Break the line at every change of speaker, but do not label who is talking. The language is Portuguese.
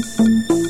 Música